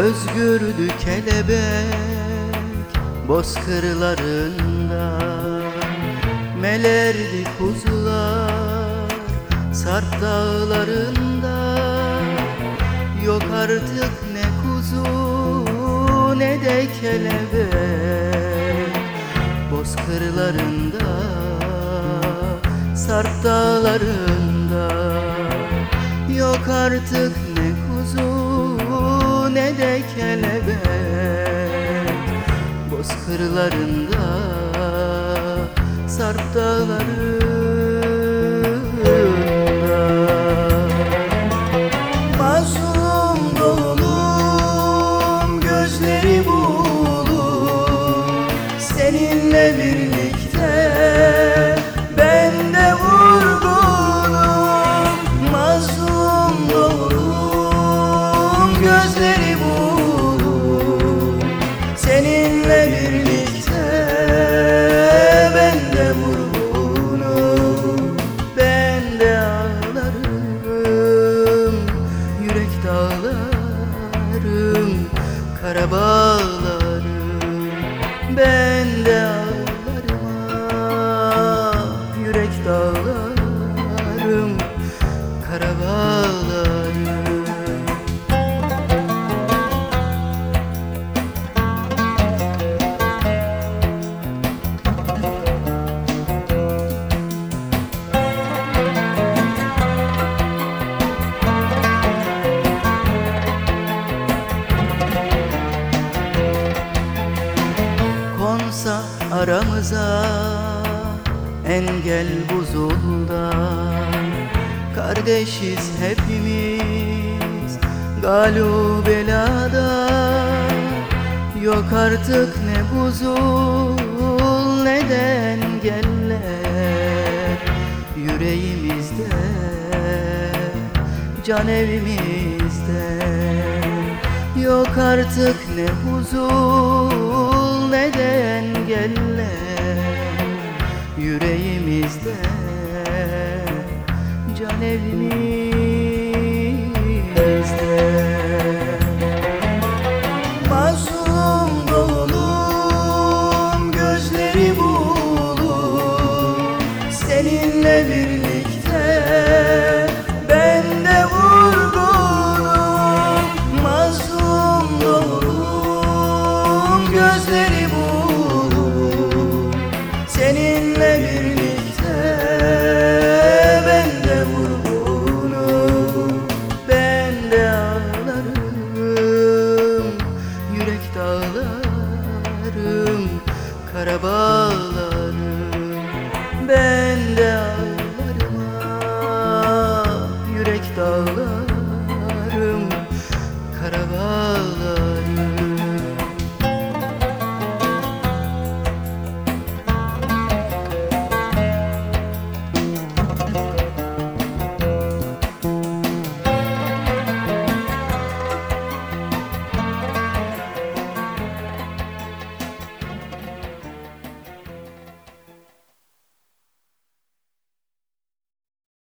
Özgürdü kelebek bozkırlarında Melerdi kuzular sarp dağlarında. Yok artık ne kuzu ne de kelebek Bozkırlarında sarp dağlarında. Yok artık ne kuzu de kelebek Bozkırlarında sarp dağlarında Kara bağlarım Ben de ağlarım ah, Yürek dağlarım Kara aramıza Engel buzuldan Kardeşiz hepimiz Galu belada Yok artık ne buzul ne de engeller. Yüreğimizde Can evimizde. Yok artık ne huzur ne de engeller Yüreğimizde? Can evimizde gözleri bulur Seninle birlikte ben de vurgunum Ben de ağlarım Yürek dağlarım Kara bağlarım Ben de ağlarım ah, Yürek dağlarım